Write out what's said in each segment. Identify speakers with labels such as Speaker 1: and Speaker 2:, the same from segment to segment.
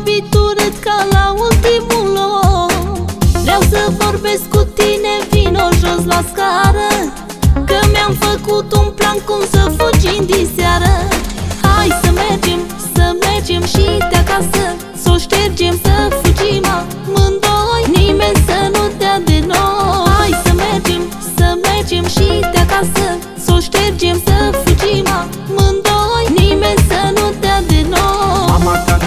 Speaker 1: vorbit urât ca la ultimul om Vreau să vorbesc cu tine, vino jos la scară Că mi-am făcut un plan cum să fugim din seară. Hai să mergem, să mergem și de acasă Să o ștergem, să fugim amândoi. Nimeni să nu dea de noi. Hai să mergem, să mergem și de acasă Să o ștergem, să fugim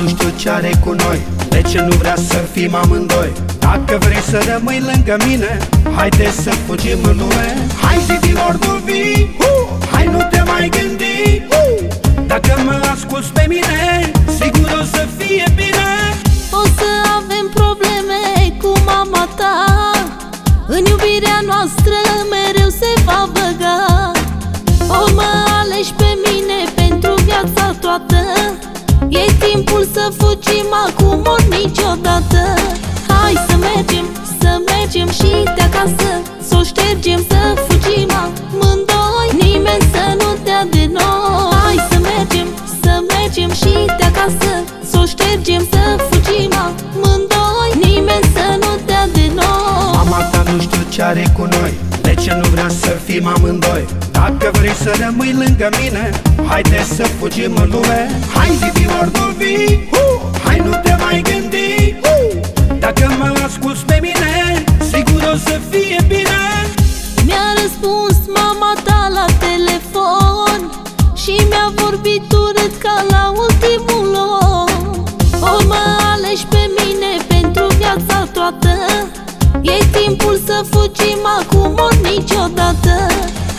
Speaker 1: nu
Speaker 2: știu ce are cu noi. De ce nu vrea să fim amândoi? Dacă vrei să rămâi lângă mine Haide să fugim în lume. Hai zidilor nu vii uh! Hai nu te mai gândi uh! Dacă mă asculți pe mine Sigur o să fie bine.
Speaker 1: O să avem probleme cu mama ta. În iubirea noastră mereu se va băga Să o ștergem, să fugim amândoi. Nimeni să nu dea de noi.
Speaker 2: Mama ta nu știu ce are cu noi De ce nu vrea să fim amândoi? Dacă vrei să rămâi lângă mine Haide să fugim în lume. Hai zidilor nu vii uh! Hai nu te mai gândi uh! Dacă mă asculți pe mine Sigur o să fie bine.
Speaker 1: Mi-a răspuns mama ta la telefon Și mi-a vorbit urât ca la ultimul viața toată E timpul să fugim acum ori niciodată.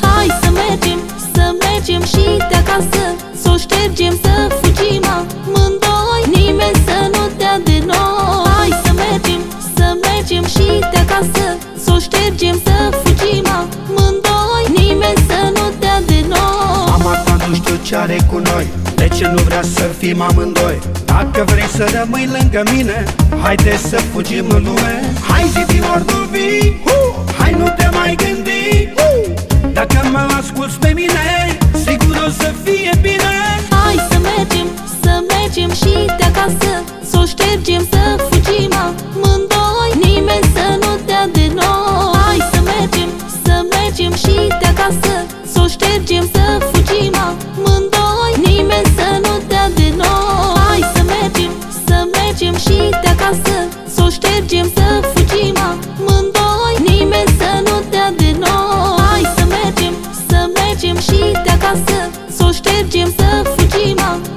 Speaker 1: Hai să mergem, să mergem și de acasă. Să o ștergem, să fugim amândoi. Nimeni să nu dea de noi. Hai să mergem, să mergem și de acasă. Să o ștergem, să fugim amândoi. Nimeni să nu dea de noi.
Speaker 2: Mama ta nu știu ce are cu noi. De ce nu vrea să fim amândoi? Dacă vrei să rămâi lângă mine. Haide să fugim în lume. Hai zidilor nu vii uh! Hai nu te mai gândi. Uh! Dacă mă asculți pe mine Sigur o să fie bine.
Speaker 1: Hai să mergem, să mergem și de acasă Să o ștergem, să ștergem, să fugim amândoi. Nimeni să nu dea de noi. Hai să mergem, să mergem și de acasă. Să o ștergem, să fugim amândoi.